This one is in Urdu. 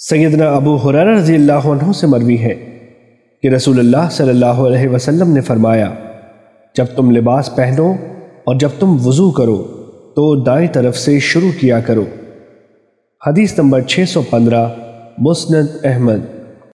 سیدنا ابو حرار رضی اللہ عنہ سے مروی ہے کہ رسول اللہ صلی اللہ علیہ وسلم نے فرمایا، جب تم لباس پہنو اور جب تم وضو کرو تو دائیں طرف سے شروع کیا کرو۔ حدیث نمبر 615 مسند احمد۔